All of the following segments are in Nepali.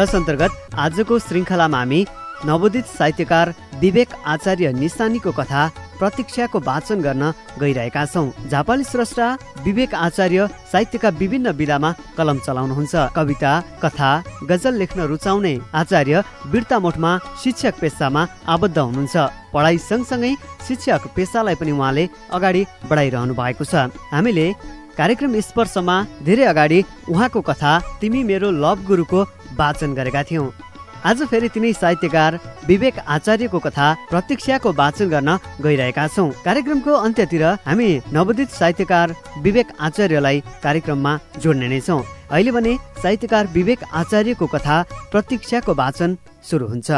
जस अन्तर्गत आजको श्रृङ्खलामा हामी नवोदित साहित्यकार विवेक आचार्य निशानीको कथा प्रतीक्षाको वाचन गर्न गइरहेका छौँ। झापाली स्रष्टा विवेक आचार्य साहित्यका विभिन्न विधामा कलम चलाउनुहुन्छ। कविता कथा गजल लेख्न रुचाउने आचार्य बिर्ता मोठमा शिक्षक पेसामा आबद्ध हुनुहुन्छ। पढाइ सँगसँगै शिक्षक पेसालाई पनि उहाँले अगाडि बढाइरहनु भएको छ। हामीले कार्यक्रम स्पर्शमा धेरै अगाडि उहाँको कथा तिमी मेरो लभ गुरुको वाचन गरेका थियौँ। आज फेरि तिनै साहित्यकार विवेक आचार्यको कथा प्रतीक्षाको वाचन गर्न गइरहेका छौँ। कार्यक्रमको अन्त्यतिर हामी नवोदित साहित्यकार विवेक आचार्यलाई कार्यक्रममा जोड्ने नै छौँ। अहिले भने साहित्यकार विवेक आचार्यको कथा प्रतीक्षाको वाचन सुरु हुन्छ।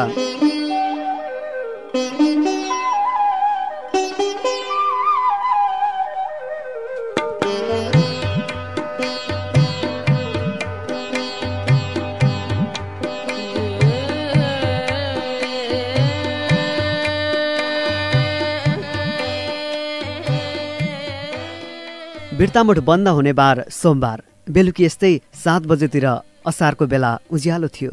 बिर्तामुठ बन्द हुने बार सोमबार। बेलुकी यस्तै सात बजेतिर असारको बेला उज्यालो थियो।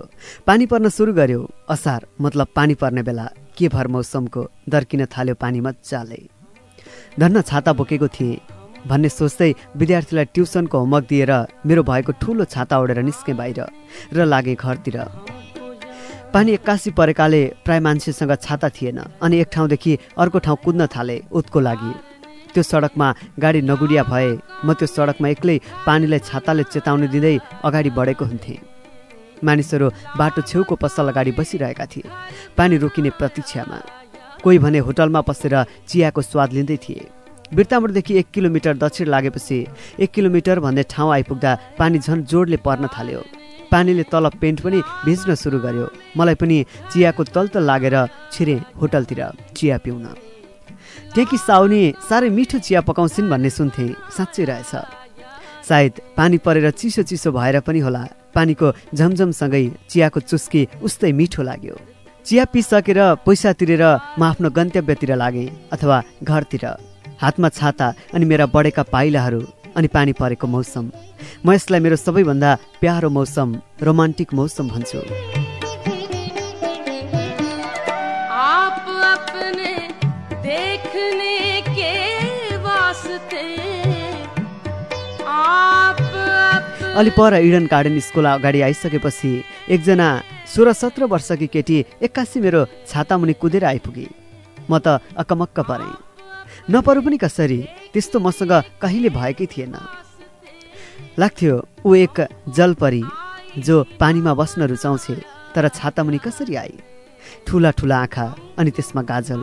पानी पर्न सुरु गर्यो। असार मतलब पानी पर्ने बेला। के भर मौसमको? दर्किन थाल्यो पानी मजाले। धन्न छाता बोकेको थिएँ। भन्ने सोच्दै विद्यार्थीलाई ट्युसनको होमवर्क दिएर मेरो भएको ठुलो छाता ओढेर निस्केँ बाहिर र लागेँ घरतिर। पानी एक्कासी परेकाले प्राय मान्छेसँग छाता थिएन। अनि एक ठाउँदेखि अर्को ठाउँ कुद्न थाले उत्को लागि। त्यो सडकमा गाडी नगुडिया भए म त्यो सडकमा एक्लै पानीलाई छाताले चेतावनी दिँदै अगाडि बढेको हुन्थेँ। मानिसहरू बाटो छेउको पसल अगाडि बसिरहेका थिए पानी रोकिने प्रतीक्षामा। कोही भने होटलमा पसेर चियाको स्वाद लिँदै थिए। बिर्तामोडदेखि एक किलोमिटर दक्षिण लागेपछि एक किलोमिटर भन्ने ठाउँ आइपुग्दा पानी झन् जोडले पर्न थाल्यो। पानीले तल पेन्ट पनि भिज्न सुरु गर्यो। मलाई पनि चियाको तलतल लागेर छिरे होटलतिर चिया पिउन। टेकी साउनी साह्रै मिठो चिया पकाउँछिन् भन्ने सुन्थे। साँच्चै रहेछ। सायद पानी परेर चिसो चिसो भएर पनि होला। पानीको झमझमसँगै चियाको चुस्की उस्तै मिठो लाग्यो। चिया पिसकेर पैसा तिरेर म आफ्नो गन्तव्यतिर लागेँ अथवा घरतिर। हातमा छाता अनि मेरा बढेका पाइलाहरू अनि पानी परेको मौसम। म यसलाई मेरो सबैभन्दा प्यारो मौसम रोमान्टिक मौसम भन्छु। अलि पर इडन गार्डन स्कुल अगाडि आइसकेपछि एकजना सोह्र सत्र वर्षकी केटी एक्कासी मेरो छातामुनि कुदेर आइपुगी। म त अकमक्क परेँ। नपरु पनि कसरी त्यस्तो मसँग कहिले भएकै थिएन। लाग्थ्यो ऊ एक जलपरी जो पानीमा बस्न रुचाउँछे तर छातामुनि कसरी आई ठुला ठुला आँखा अनि त्यसमा गाजल।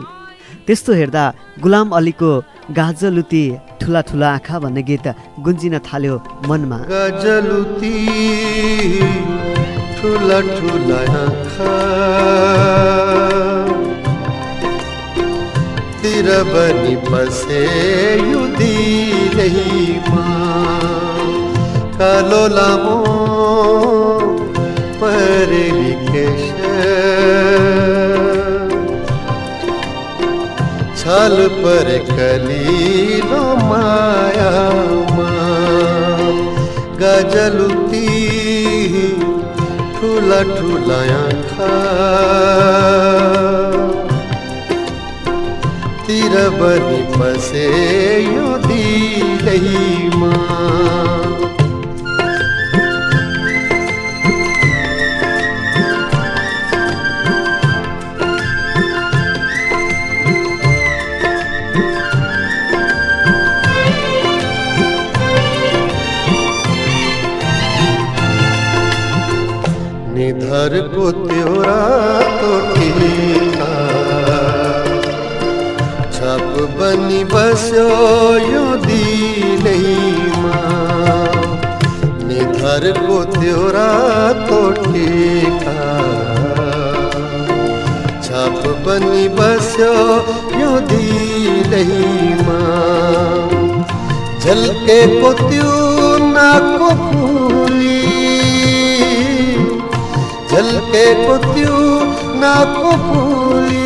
त्यस्तो हेर्दा गुलाम अलीको गाजलुती ठुला ठुला आँखा भन्ने गीत गुन्जिन थाल्यो मनमा। गजलुती ठुला ठुला आँखा। तिर बनी बसे यु दिलैमा कालो लामो परेली ली न माया गजलुती ठुला ठुला तिरबनी पसे यो ठूला ठुलायासेहीमा झल्के को त्यो नाको फुली। झल्के को त्यो नाको फुली।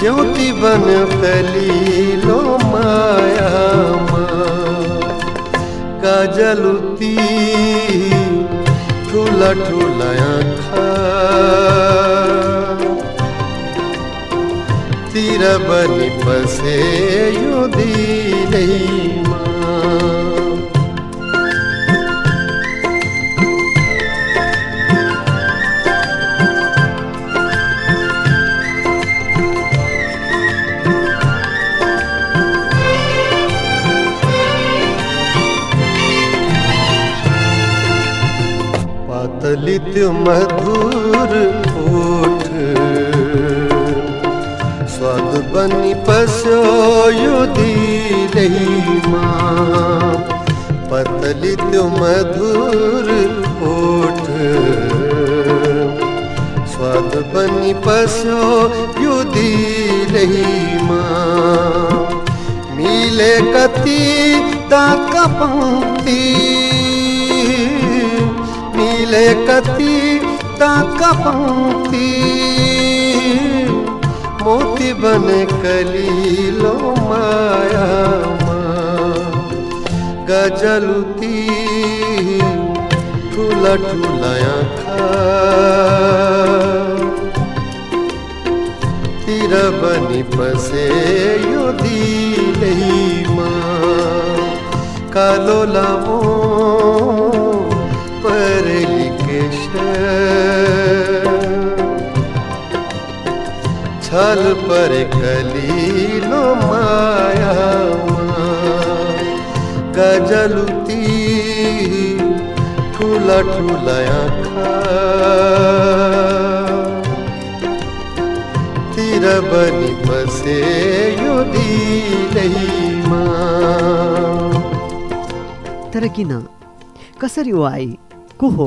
ज्योति बन कलीलो मायामा काजलुती ठुला ठुला आँखा। बलि पसेरीमा पतलित मधुर बनी पस्यो यो दिलैमा पतली त्यो मधुर ओठ स्वाद बनी पस्यो रही दिलैमा मिले कति ताका पंक्ति मिले कति ताका पंक्ति मोती बन कलीलो मायामा गजलुती ठुला ठुला आँखा तिर बनी बसे दिलैमा कालो लामो छल पर कलीलो मायामा गजलुती ठुला ठुला तिर बनी बसे तर किन कसरी आई? को हो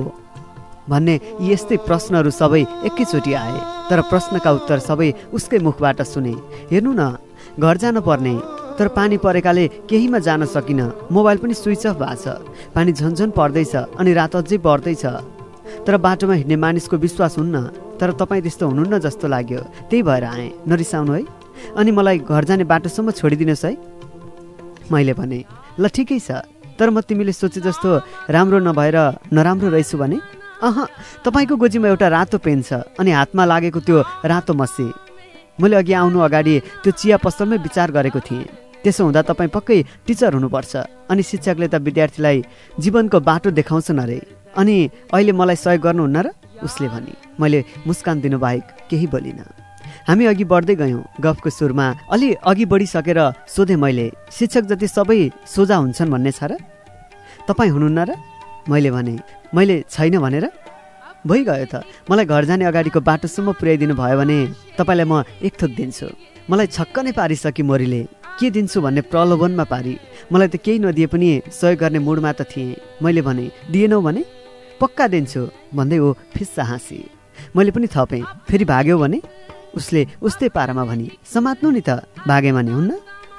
भन्ने यी यस्तै प्रश्नहरू सबै एकैचोटि आए। तर प्रश्नका उत्तर सबै उसकै मुखबाट सुने। हेर्नु न घर जान पर्ने तर पानी परेकाले केहीमा जान सकिन। मोबाइल पनि स्विच अफ भएको छ। पानी झन्झन पर्दैछ अनि रात अझै बढ्दैछ। तर बाटोमा हिँड्ने मानिसको विश्वास हुन्न। तर तपाईँ त्यस्तो हुनुहुन्न जस्तो लाग्यो। त्यही भएर आएँ। नरिसाउनु है। अनि मलाई घर जाने बाटोसम्म छोडिदिनुहोस् है। मैले भने ल ठिकै छ। तर म तिमीले सोचे जस्तो राम्रो नभएर नराम्रो रहेछु भने? अह तपाईँको गोजीमा एउटा रातो पेन छ अनि हातमा लागेको त्यो रातो मसी मैले अघि आउनु अगाडि त्यो चिया पसलमै विचार गरेको थिएँ। त्यसो हुँदा तपाईँ पक्कै टिचर हुनुपर्छ अनि शिक्षकले त विद्यार्थीलाई जीवनको बाटो देखाउँछन् अरे। अनि अहिले मलाई सहयोग गर्नुहुन्न र उसले भने मैले मुस्कान दिनुबाहेक केही बोलिनँ। हामी अघि बढ्दै गयौँ गफको सुरमा। अलि अघि बढिसकेर सोधेँ मैले शिक्षक जति सबै सोझा हुन्छन् भन्ने छ र? तपाईँ हुनुहुन्न र? मैले भने मैले छैन भनेर? भइगयो त। मलाई घर जाने अगाडिको बाटोसम्म पुर्याइदिनु भयो भने तपाईँलाई म एक थोक दिन्छु। मलाई छक्क नै पारिसके मोरीले के दिन्छु भन्ने प्रलोभनमा पारी। मलाई त केही नदिए पनि सहयोग गर्ने मुडमा त थिएँ। मैले भने दिएनौ भने? पक्का दिन्छु भन्दै ऊ फिस्सा हाँसी। मैले पनि थपेँ फेरि भाग्यो भने? उसले उस्तै पारामा भनी समात्नु नि त भागे भने हुन्न?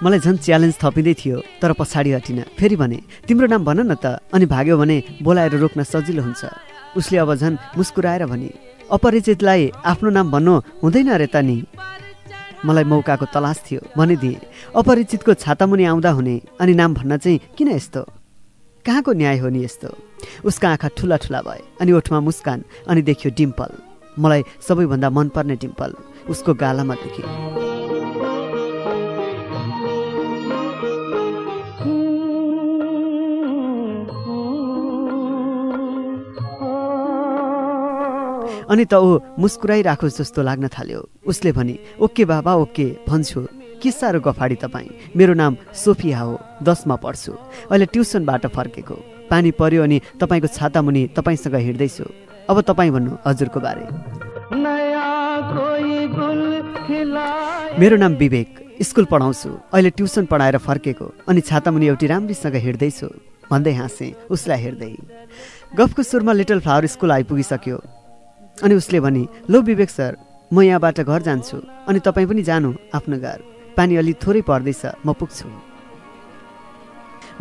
मलाई झन् च्यालेन्ज थपिँदै थियो तर पछाडि हटिन। फेरि भने तिम्रो नाम भन न त। अनि भाग्यो भने बोलाएर रोक्न सजिलो हुन्छ। उसले अब झन् मुस्कुराएर भने अपरिचितलाई आफ्नो नाम भन्नु हुँदैन रे त नि। मलाई मौकाको तलास थियो। भनिदिए अपरिचितको छातामुनि आउँदा हुने अनि नाम भन्न चाहिँ किन यस्तो? कहाँको न्याय हो नि यस्तो? उसका आँखा ठुला ठुला भए अनि ओठमा मुस्कान अनि देखियो डिम्पल। मलाई सबैभन्दा मनपर्ने डिम्पल उसको गालामा देखेँ अनि त ऊ मुस्कुराइराखोस् जस्तो लाग्न थाल्यो। उसले भने ओके बाबा ओके भन्छु। के साह्रो गफाडी तपाईँ। मेरो नाम सोफिया हो दसमा पढ्छु। अहिले ट्युसनबाट फर्केको। पानी पर्यो अनि तपाईँको छाता मुनि तपाईँसँग हिँड्दैछु। अब तपाईँ भन्नु हजुरको बारे। मेरो नाम विवेक। स्कुल पढाउँछु। अहिले ट्युसन पढाएर फर्केको अनि छातामुनि एउटी राम्रीसँग हिँड्दैछु। भन्दै हाँसेँ। उसलाई हेर्दै गफको सुरमा लिटल फ्लावर स्कुल आइपुगिसक्यो। अनि उसले भने लो विवेक सर म यहाँबाट घर जान्छु अनि तपाईँ पनि जानु आफ्नो घर। पानी अलि थोरै पर्दैछ म पुग्छु।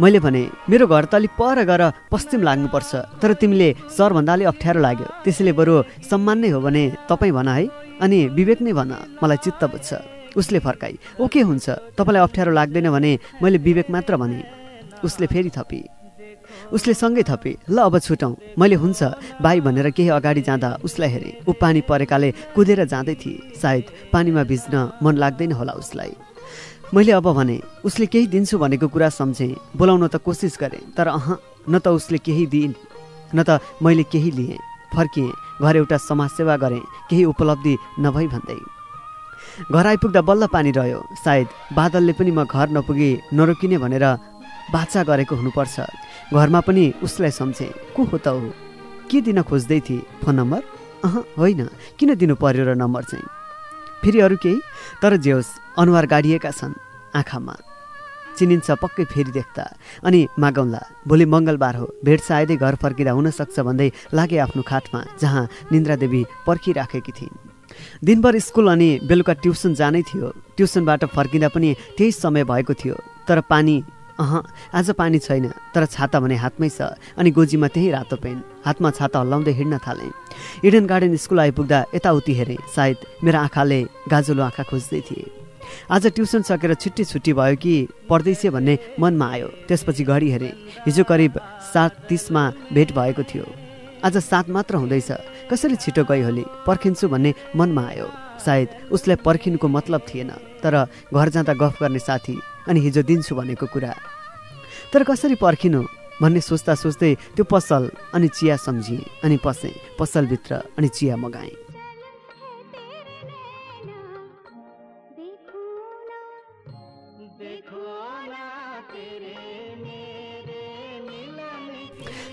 मैले भने मेरो घर त अलि पर गएर पश्चिम लाग्नुपर्छ तर तिमीले सरभन्दा अलि अप्ठ्यारो लाग्यो। त्यसैले बरु सम्मान नै हो भने तपाईँ भन है अनि विवेक नै भन मलाई चित्त बुझ्छ। उसले फर्काई ओके हुन्छ? तपाईँलाई अप्ठ्यारो लाग्दैन भने मैले विवेक मात्र भने। उसले फेरि थपी। उसले सँगै थपे ल अब छुटौँ मैले हुन्छ भाइ भनेर केही अगाडि जाँदा उसलाई हेरेँ। ऊ पानी परेकाले कुदेर जाँदै थिए। सायद पानीमा भिज्न मन लाग्दैन होला उसलाई। मैले अब भने उसले केही दिन्छु भनेको कुरा सम्झेँ। बोलाउन त कोसिस गरेँ तर अह न त उसले केही दिइन्। न त मैले केही लिएँ फर्किएँ घर एउटा समाजसेवा गरेँ केही उपलब्धि नभई भन्दै। घर आइपुग्दा बल्ल पानी रह्यो। सायद बादलले पनि म घर नपुगी नरोकिने भनेर बाचा गरेको हुनुपर्छ। घरमा पनि उसलाई सम्झेँ। को हो त हो के दिन खोज्दै थिए? Phone number? अह होइन। किन दिनु पर्यो र नम्बर चाहिँ? फेरि अरू केही? तर जे होस् अनुहार गाडिएका छन् आँखामा। चिनिन्छ पक्कै फेरि देख्दा। अनि मागौँला भोलि मङ्गलबार हो। भेट सायदै घर फर्किँदा हुनसक्छ भन्दै लागे आफ्नो खाटमा जहाँ निन्द्रादेवी पर्खिराखेकी थिइन्। दिनभर स्कुल अनि बेलुका ट्युसन जानै थियो। ट्युसनबाट फर्किँदा पनि त्यही समय भएको थियो। तर पानी अह आज पानी छैन तर छाता भने हातमै छ अनि गोजीमा त्यही रातो पेन। हातमा छाता हल्लाउँदै हिँड्न थालेँ। इडन गार्डन स्कुल आइपुग्दा यताउति हेरेँ। सायद मेरो आँखाले गाजुलो आँखा खोज्दै थिए। आज ट्युसन सकेर छिट्टी छुट्टी भयो कि पढ्दैछ भन्ने मनमा आयो। त्यसपछि घडी हेरेँ। हिजो करिब सात तिसमा भेट भएको थियो। आज सात मात्र हुँदैछ। कसरी छिटो गइहोली पर्खिन्छु भन्ने मनमा आयो। सायद उसलाई पर्खिनुको मतलब थिएन। तर घर जाँदा गफ गर्ने साथी अनि हिजो दिन्छु भनेको कुरा। तर कसरी पर्खिनु भन्ने सोच्दा सोच्दै त्यो पसल अनि चिया सम्झिएँ अनि पसेँ पसलभित्र अनि चिया मगाएँ।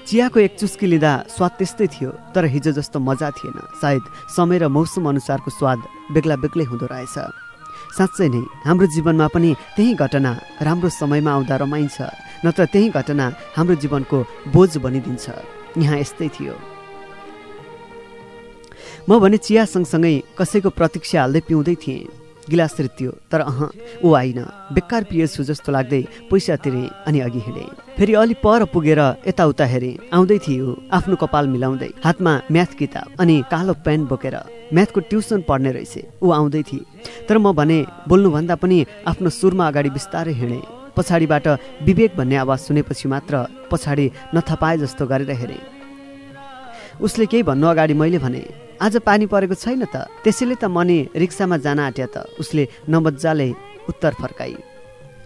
चियाको एक चुस्की लिँदा स्वाद त्यस्तै थियो तर हिजो जस्तो मजा थिएन। सायद समय र मौसम अनुसारको स्वाद बेग्ला बेग्लै हुँदो रहेछ। साँच्चै नै हाम्रो जीवनमा पनि त्यही घटना राम्रो समयमा आउँदा रमाइन्छ नत्र त्यही घटना हाम्रो जीवनको बोझ बनिदिन्छ। यहाँ यस्तै थियो। म भने चिया सँगसँगै कसैको प्रतीक्षा हाल्दै पिउँदै थिएँ। गिलास रित्यो तर अह ऊ आइन। बेकार पिएछु जस्तो लाग्दै पैसा तिरेँ अनि अघि हिँडेँ। फेरि अलि पर पुगेर यताउता हेरेँ। आउँदै थियो आफ्नो कपाल मिलाउँदै। हातमा म्याथ किताब अनि कालो पेन बोकेर। म्याथको ट्युसन पढ्ने रहेछ। ऊ आउँदै थिए। तर म भने बोल्नुभन्दा पनि आफ्नो सुरमा अगाडि बिस्तारै हिँडेँ। पछाडिबाट विवेक भन्ने आवाज सुनेपछि मात्र पछाडि नथपाए जस्तो गरेर हेरेँ उसले केही भन्नु अगाडि मैले भने आज पानी परेको छैन त। त्यसैले त मनी रिक्सामा जान आँट्या त। उसले नमजाले उत्तर फर्काई।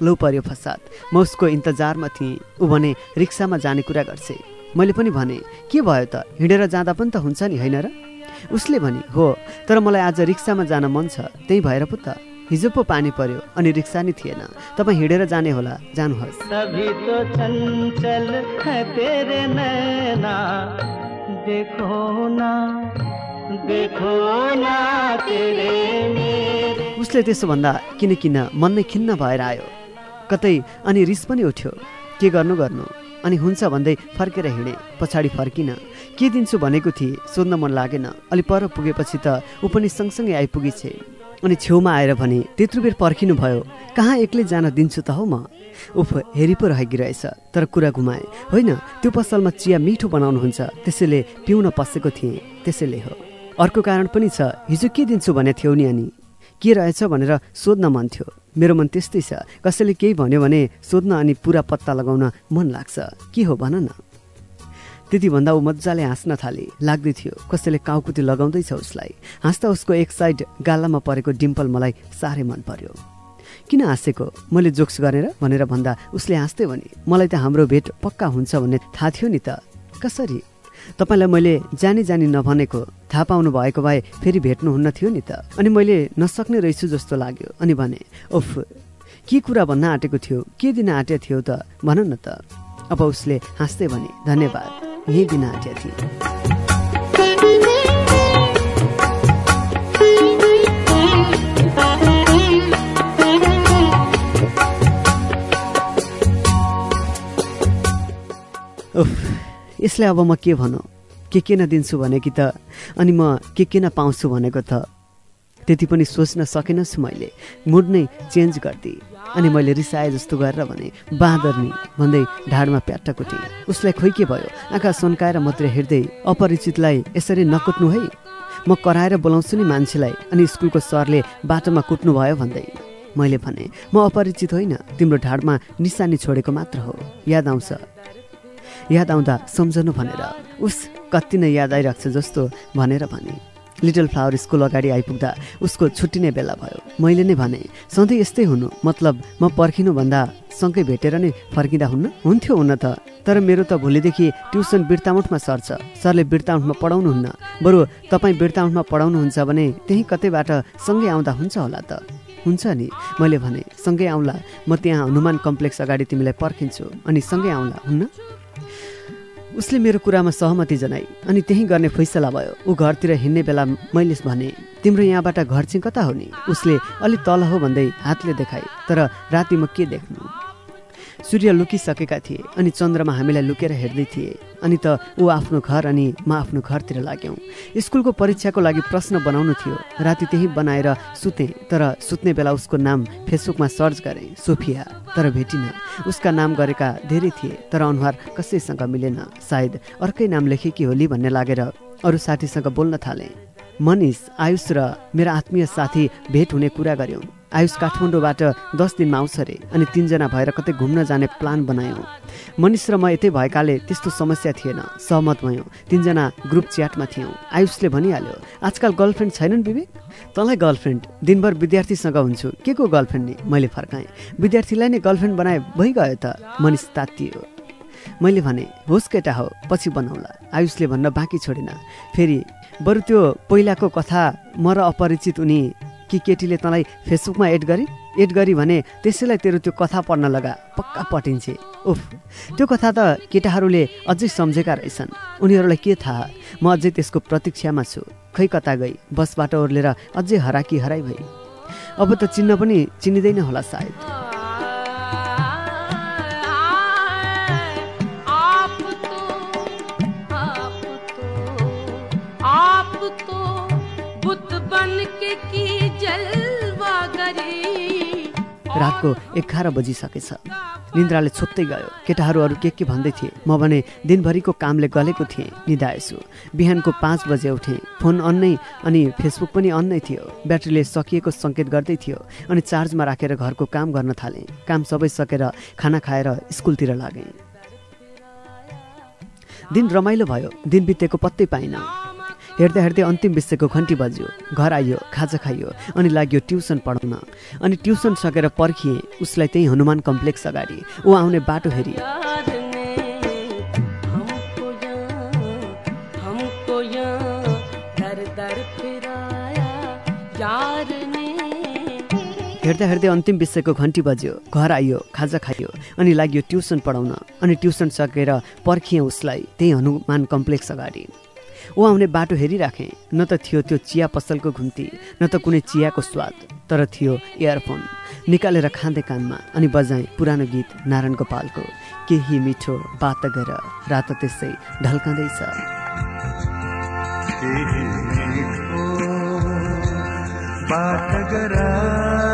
लौ पर्यो फसाद। म उसको इन्तजारमा थिएँ। ऊ भने रिक्सामा जाने कुरा गर्छे। मैले पनि भने के भयो त? हिँडेर जाँदा पनि त हुन्छ नि होइन र? उसले भने हो तर मलाई आज रिक्सामा जान मन छ। त्यही भएर पो त। हिजो पो पानी पर्यो अनि रिक्सा नि थिएन। तपाईँ हिँडेर जाने होला। जानुहोस्। सभी तो चंचल है तेरे नैना। देखो ना देखो ना तेरे मेरे। उसले त्यसो भन्दा किन किन मन नै खिन्न भएर आयो। कतै अनि रिस पनि उठ्यो। के गर्नु गर्नु? अनि हुन्छ भन्दै फर्केर हिँडेँ। पछाडि फर्किन। के दिन्छु भनेको थिएँ सोध्न मन लागेन। अलि पर पुगेपछि त ऊ पनि सँगसँगै आइपुगेछे। अनि छेउमा आएर भने त्यत्रो बेर पर्खिनु भयो। कहाँ एक्लै जान दिन्छु त हौ म? उफ हेरि पो रहेछ तर कुरा घुमाए। होइन त्यो पसलमा चिया मिठो बनाउनुहुन्छ। त्यसैले पिउन पसेको थिएँ। त्यसैले हो। अर्को कारण पनि छ। हिजो के दिन्छु भने थियौ नि अनि? के रहेछ भनेर सोध्न मन थियो। मेरो मन त्यस्तै छ। कसैले केही भन्यो भने सोध्न अनि पुरा पत्ता लगाउन मन लाग्छ। के हो भन न। त्यति भन्दा ऊ मजाले हाँस्न थाले। लाग्दै थियो कसैले काउकुती लगाउँदैछ उसलाई। हाँस्दा उसको एक साइड गालामा परेको डिम्पल मलाई साह्रै मन पर्यो। किन हाँसेको? मैले जोक्स गरेर भनेर भन्दा उसले हाँस्दै भने मलाई त हाम्रो भेट पक्का हुन्छ भन्ने थाहा थियो नि त। कसरी? तपाईँलाई मैले जानी जानी नभनेको थाहा पाउनु भएको भए फेरि भेट्नुहुन्न थियो नि त। अनि मैले नसक्ने रहेछु जस्तो लाग्यो। अनि भने ओफ के कुरा भन्न आँटेको थियो? के दिन आँटेको थियो त? भन न त। अब उसले हाँस्दै भने धन्यवाद यही दिन आँट्या थिए। उफ। यसलाई अब म के भनौँ? के के नदिन्छु भनेकी त अनि म के के न पाउँछु भनेको त। त्यति पनि सोच्न सकेनछु मैले। मुड नै चेन्ज गरिदिएँ अनि मैले रिसाए जस्तो गरेर भने बाँदर्नी भन्दै ढाडमा प्याट्टा कुटेँ उसलाई खोइ के भयो? आँखा सन्काएर मात्रै हेर्दै अपरिचितलाई यसरी नकुट्नु है? म कराएर बोलाउँछु नि मान्छेलाई अनि स्कुलको सरले बाटोमा कुट्नु भयो भन्दै। मैले भने म अपरिचित होइन तिम्रो ढाडमा निशानी छोडेको मात्र हो। याद आउँछ। याद आउँदा सम्झनु भनेर। उस कति नै याद आइरहेको छ जस्तो भनेर भने। लिटल फ्लावर स्कुल अगाडि आइपुग्दा उसको छुट्टिने बेला भयो। मैले नै भने सधैँ यस्तै हुनु। मतलब म पर्खिनुभन्दा सँगै भेटेर नै फर्किँदा हुन्न? हुन्थ्यो हुन त। तर मेरो त भोलिदेखि ट्युसन बिर्ताउठमा सर्छ। सरले बिर्ताउठमा पढाउनुहुन्न। बरु तपाईँ बिर्ताउठमा पढाउनुहुन्छ भने त्यही कतैबाट सँगै आउँदा हुन्छ होला त? हुन्छ नि। मैले भने सँगै आउँला। म त्यहाँ हनुमान कम्प्लेक्स अगाडि तिमीलाई पर्खिन्छु। अनि सँगै आउँला हुन्न? उसले मेरो कुरामा सहमति जनाई अनि त्यही गर्ने फैसला भयो। ऊ घरतिर हिँड्ने बेला मैले भने तिम्रो यहाँबाट घर चाहिँ कता हो नि? उसले अलि तल हो भन्दै हातले देखाए तर राति म के देख्नु? सूर्य लुकिसकेका थिए अनि चन्द्रमा हामीलाई लुकेर हेर्दै थिए। अनि त ऊ आफ्नो घर अनि म आफ्नो घरतिर लाग्यौँ। स्कुलको परीक्षाको लागि प्रश्न बनाउनु थियो। राति त्यही बनाएर सुतेँ तर सुत्ने बेला उसको नाम फेसबुकमा सर्च गरेँ सोफिया तर भेटिनँ। उसका नाम गरेका धेरै थिए तर अनुहार कसैसँग मिलेन। सायद अर्कै नाम लेखेकी होली भन्ने लागेर अरू साथीसँग बोल्न थालेँ। मनिष आयुष र मेरो आत्मीय साथी भेट हुने कुरा गऱ्यौँ आयुष काठमाडौँबाट दस दिनमा आउँछ अरे। अनि तिनजना भएर कतै घुम्न जाने प्लान बनायौँ। मनिष र म यतै भएकाले त्यस्तो समस्या थिएन। सहमत भयौँ। तिनजना ग्रुप च्याटमा थियौँ। आयुषले भनिहाल्यो आजकल गर्लफ्रेन्ड छैनन् विवेक? तँलाई गर्लफ्रेन्ड। दिनभर विद्यार्थीसँग हुन्छु। के को गर्लफ्रेन्ड नि? मैले फर्काएँ। विद्यार्थीलाई नै गर्लफ्रेन्ड बनाए भइगयो त। मनिष तात्तियो मैले भने होस् केटा हो पछि बनाउला। आयुषले भन्न बाँकी छोडेन। फेरि बरु त्यो पहिलाको कथा म र अपरिचित उनी कि केटीले तँलाई फेसबुकमा एड गरे एड गरी भने त्यसैलाई तेरो त्यो कथा पढ्न लगा पक्का पटिन्छे उफ त्यो कथा त केटाहरूले अझै सम्झेका रहेछन् उनीहरूलाई के थाहा म अझै त्यसको प्रतीक्षामा छु खै कता गई बसबाट ओर्लेर अझै हराकी हराइ भए अब त चिन्न पनि चिनिँदैन होला सायद की रातको एघार बजिसकेछ। निन्द्राले छोप्दै गयो। केटाहरू अरू के के भन्दै थिए? म भने दिनभरिको कामले गलेको थिएँ निधाएछु बिहानको पाँच बजे उठेँ। फोन अन नै अनि फेसबुक पनि अन नै थियो। ब्याट्रीले सकिएको सङ्केत गर्दै थियो अनि चार्जमा राखेर घरको काम गर्न थालेँ। काम सबै सकेर खाना खाएर स्कुलतिर लागेँ। दिन रमाइलो भयो। दिन बितेको पत्तै पाइनँ। हेर्दा हेर्दै अन्तिम विषयको घन्टी बज्यो। घर आइयो खाजा खाइयो अनि लाग्यो ट्युसन पढाउन अनि ट्युसन सकेर पर्खिएँ उसलाई त्यही हनुमान कम्प्लेक्स अगाडि। ऊ आउने बाटो हेरी। हेर्दा हेर्दै अन्तिम विषयको घन्टी बज्यो। घर आइयो खाजा खाइयो अनि लाग्यो ट्युसन पढाउन। अनि ट्युसन सकेर पर्खिएँ उसलाई त्यही हनुमान कम्प्लेक्स अगाडि। ऊ आउने बाटो हेरिराखेँ। न त थियो त्यो चिया पसलको घुम्ती न त कुनै चियाको स्वाद तर थियो इयरफोन। निकालेर खाँदै कानमा अनि बजाएँ पुरानो गीत नारायण गोपालको केही मिठो बात गर रात त्यसै मिठो बात गरा।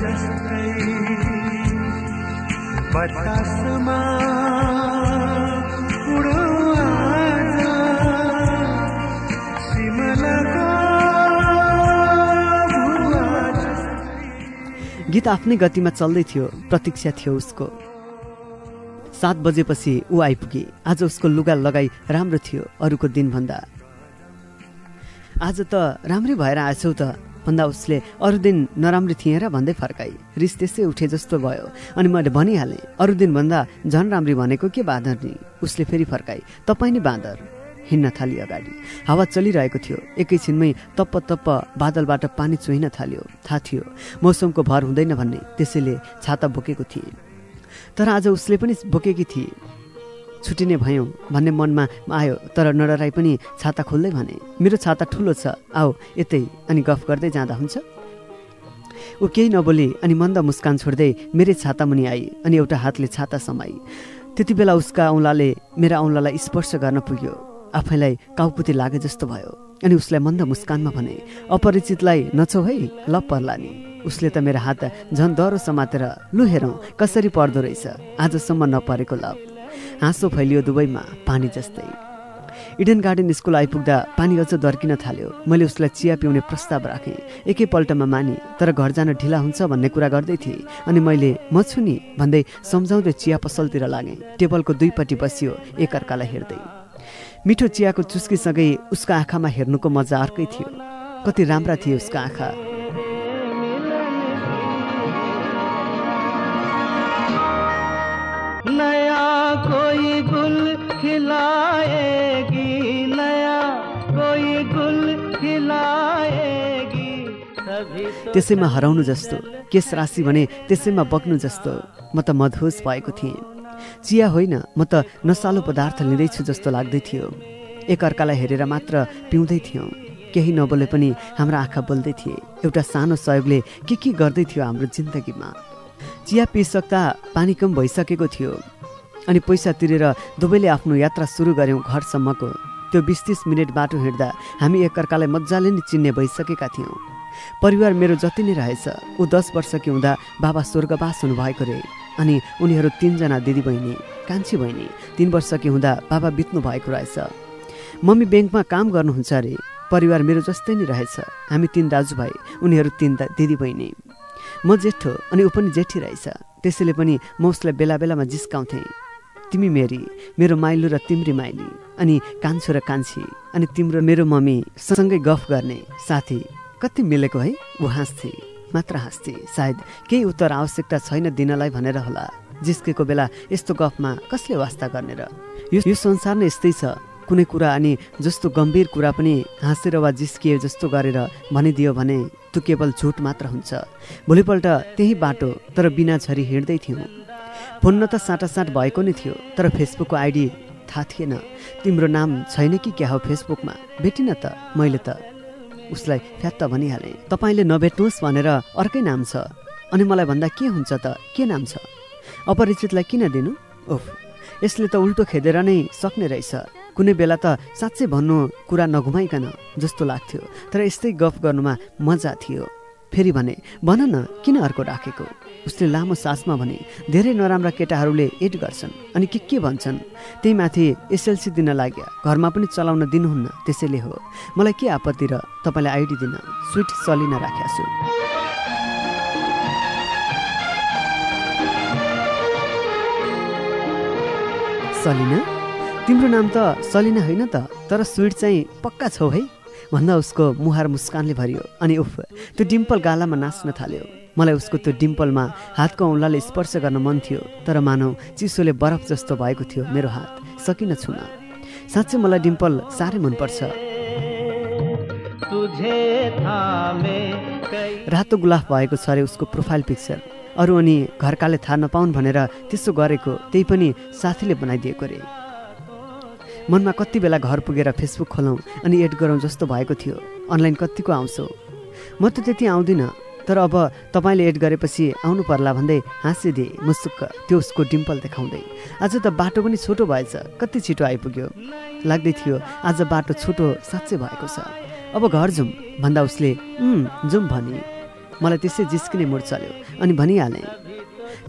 जस्तै बतासमा गीत आफ्नै गतिमा चल्दै थियो प्रतीक्षा थियो उसको। सात बजेपछि ऊ आइपुगे। आज उसको लुगा लगाई राम्रो थियो अरूको दिनभन्दा। आज त राम्रै भएर आएछौ त। भन्दा उसले अरू दिन नराम्री थिएँ र भन्दै फर्काई। रिस त्यसै उठे जस्तो भयो। अनि मैले भनिहालेँ अरू दिनभन्दा झन् राम्री भनेको के बाँदर नि? उसले फेरि फर्काई तपाईँ नि बाँदर। हिँड्न थाली अगाडि। हावा चलिरहेको थियो। एकैछिनमै तप्प तप्प बादलबाट पानी चुहिन थाल्यो। थाहा थियो मौसमको भर हुँदैन भन्ने। त्यसैले छाता बोकेको थिएँ। तर आज उसले पनि बोकेकी थिए। छुटिने भयौँ भन्ने मनमा आयो तर नडराई पनि छाता खोल्दै भने मेरो छाता ठुलो छ आऊ यतै अनि गफ गर्दै जाँदा हुन्छ? ऊ केही नबोली अनि मन्द मुस्कान छोड्दै मेरै छाता मुनि आई अनि एउटा हातले छाता समाई। त्यति बेला उसका औँलाले मेरा औँलालाई स्पर्श गर्न पुग्यो। आफैलाई काउकुती लागे जस्तो भयो अनि उसलाई मन्द मुस्कानमा भने अपरिचितलाई नछौ है ल पर्ला नि उसले त मेरो हात झन् दह्रो समातेर लु हेरौँ कसरी पर्दो रहेछ? आजसम्म नपरेको लभ हाँसो फैलियो दुवैमा पानी जस्तै। इडन गार्डन स्कुल आइपुग्दा पानी अझ दर्किन थाल्यो। मैले उसलाई चिया पिउने प्रस्ताव राखेँ। एकैपल्टमा माने तर घर जान ढिला हुन्छ भन्ने कुरा गर्दै थिएँ। अनि मैले म छु नि भन्दै सम्झाउँदै चिया पसलतिर लागेँ। टेबलको दुईपट्टि बसियो एकअर्कालाई हेर्दै। मिठो चियाको चुस्कीसँगै उसको आँखामा हेर्नुको मजा अर्कै थियो। कति राम्रा थिए उसका आँखा। कोई गुल खिलाएगी नया कोई गुल खिलाएगी। त्यसैमा हराउनु जस्तो केस राशि भने त्यसैमा बग्नु जस्तो म त मधुस भएको थिएँ। चिया होइन म त नसालो पदार्थ लिँदैछु जस्तो लाग्दै थियो। एकअर्कालाई हेरेर मात्र पिउँदै थियौँ। केही नबोले पनि हाम्रा आँखा बोल्दै थिए। एउटा सानो सहयोगले के के गर्दै थियो हाम्रो जिन्दगीमा। चिया पिइसक्दा पानी कम भइसकेको थियो। अनि पैसा तिरेर दुवैले आफ्नो यात्रा सुरु गऱ्यौँ घरसम्मको। त्यो बिस तिस मिनट बाटो हिँड्दा हामी एकअर्कालाई मजाले नै चिन्ने भइसकेका थियौँ। परिवार मेरो जति नै रहेछ ऊ दस वर्षकी हुँदा बाबा स्वर्गवास हुनुभएको रे अनि उनीहरू तिनजना दिदीबहिनी कान्छी बहिनी तिन वर्षकी हुँदा बाबा बित्नु भएको रहेछ। मम्मी ब्याङ्कमा काम गर्नुहुन्छ अरे परिवार मेरो जस्तै नै रहेछ हामी तिन दाजुभाइ उनीहरू तिन दा- दिदीबहिनी। म जेठो अनि ऊ पनि जेठी रहेछ त्यसैले पनि म उसलाई बेला बेलामा जिस्काउँथेँ। तिमी मेरी मेरो माइलो र तिम्री माइली अनि कान्छो र कान्छी अनि तिम्रो मेरो मम्मी सँगै गफ गर्ने साथी कति मिलेको है? ऊ हाँस्थे मात्र हाँस्थे। सायद केही उत्तर आवश्यकता छैन दिनलाई भनेर होला। जिस्केको बेला यस्तो गफमा कसले वास्ता गर्ने र? यो संसार नै यस्तै छ। कुनै कुरा अनि जस्तो गम्भीर कुरा पनि हाँसेर वा जिस्किए जस्तो गरेर भनिदियो भने त्यो केवल झुट मात्र हुन्छ। भोलिपल्ट त्यही बाटो तर बिना छरी हिँड्दै थियौँ। फोन त साटासाट भएको नै थियो तर फेसबुकको आइडी थाहा थिएन। तिम्रो नाम छैन कि क्या हो फेसबुकमा? भेटिन त मैले त। उसलाई फ्यात्त भनिहालेँ तपाईँले नभेट्नुहोस् भनेर अर्कै नाम छ। अनि मलाई भन्दा के हुन्छ त? के नाम छ? अपरिचितलाई किन दिनु? ओफ यसले त उल्टो खेदेर नै सक्ने रहेछ। कुनै बेला त साँच्चै भन्नु कुरा नघुमाइकन जस्तो लाग्थ्यो तर यस्तै गफ गर्नुमा मजा थियो। फेरि भने भन न किन अर्को राखेको? उसले लामो सासमा भने धेरै नराम्रा केटाहरूले एड गर्छन्। अनि के के भन्छन्? त्यही माथि एसएलसी दिन लाग्यो। घरमा पनि चलाउन दिनुहुन्न त्यसैले हो। मलाई के आपत्ति र तपाईँलाई आइडी दिन? स्विट सलिना राखेको छु। सलिना? तिम्रो नाम त सलिना होइन त? तर स्विट चाहिँ पक्का छौ है? भन्दा उसको मुहार मुस्कानले भरियो। अनि उफ त्यो डिम्पल गालामा नाच्न थाल्यो। मलाई उसको त्यो डिम्पलमा हातको औँलाले स्पर्श गर्न मन थियो तर मानौ चिसोले बरफ जस्तो भएको थियो मेरो हात। सकिन छुन। साँच्चै मलाई डिम्पल साह्रै मनपर्छ। रातो गुलाफ भएको छ अरे उसको प्रोफाइल पिक्चर। अरू अनि घरकाले थाहा नपाउन् भनेर त्यसो गरेको त्यही पनि साथीले बनाइदिएको रे। मनमा कति बेला घर पुगेर फेसबुक खोलौँ अनि एड गरौँ जस्तो भएको थियो। अनलाइन कतिको आउँछौ? म त त्यति आउँदिनँ। तर अब तपाईँले एड गरेपछि आउनु पर्ला भन्दै हाँसिदिए मुसुक्क त्यो उसको डिम्पल देखाउँदै। आज त बाटो पनि छोटो भएछ कति छिटो आइपुग्यो। लाग्दै थियो आज बाटो छोटो साँच्चै भएको छ। अब घर जाउँ भन्दा उसले जाउँ भने। मलाई त्यसै जिस्किने मुड चल्यो अनि भनिहालेँ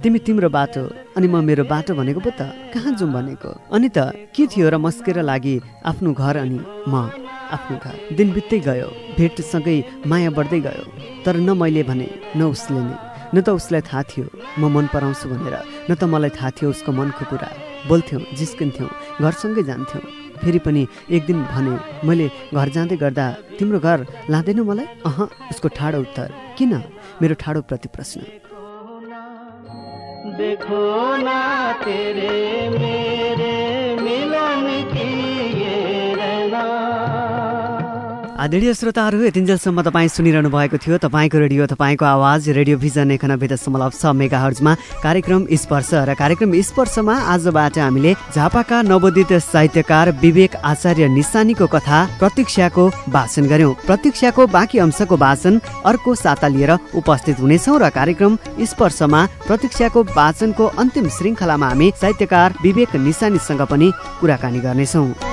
तिमी तिम्रो बाटो अनि म मेरो बाटो भनेको पो त कहाँ जाउँ भनेको? अनि त के थियो र मस्केर लागि आफ्नो घर अनि म? आफ्नो घर। दिन बित्दै गयो। भेटसँगै माया बढ्दै गयो। तर न मैले भने न उसले नै। न त उसलाई थाहा थियो म मन पराउँछु भनेर। न त मलाई थाहा थियो उसको मनको कुरा। बोल्थ्यौँ जिस्किन्थ्यौँ घरसँगै जान्थ्यौँ। फेरि पनि एक दिन भने मैले घर जाँदै गर्दा तिम्रो घर लाँदैनौ मलाई? अह उसको ठाडो उत्तर। किन? मेरो ठाडोप्रति प्रश्न। देखो ना तेरे मेरे मिलन की आदरणीय श्रोताहरू यतिन्जेलसम्म तपाईँ सुनिरहनु भएको थियो। तपाईँको रेडियो तपाईँको आवाज रेडियो भिजन एकानब्बे दशमलव छ मेगा हर्जमा कार्यक्रम स्पर्श र कार्यक्रम स्पर्शमा आजबाट हामीले झापाका नवोदित साहित्यकार विवेक आचार्य निशानीको कथा प्रतीक्षाको वाचन गर्यौं। प्रतीक्षाको बाँकी अंशको वाचन अर्को साता लिएर उपस्थित हुनेछौँ र कार्यक्रम स्पर्शमा प्रतीक्षाको वाचनको अन्तिम श्रृङ्खलामा हामी साहित्यकार विवेक निशानीसँग पनि कुराकानी गर्नेछौँ।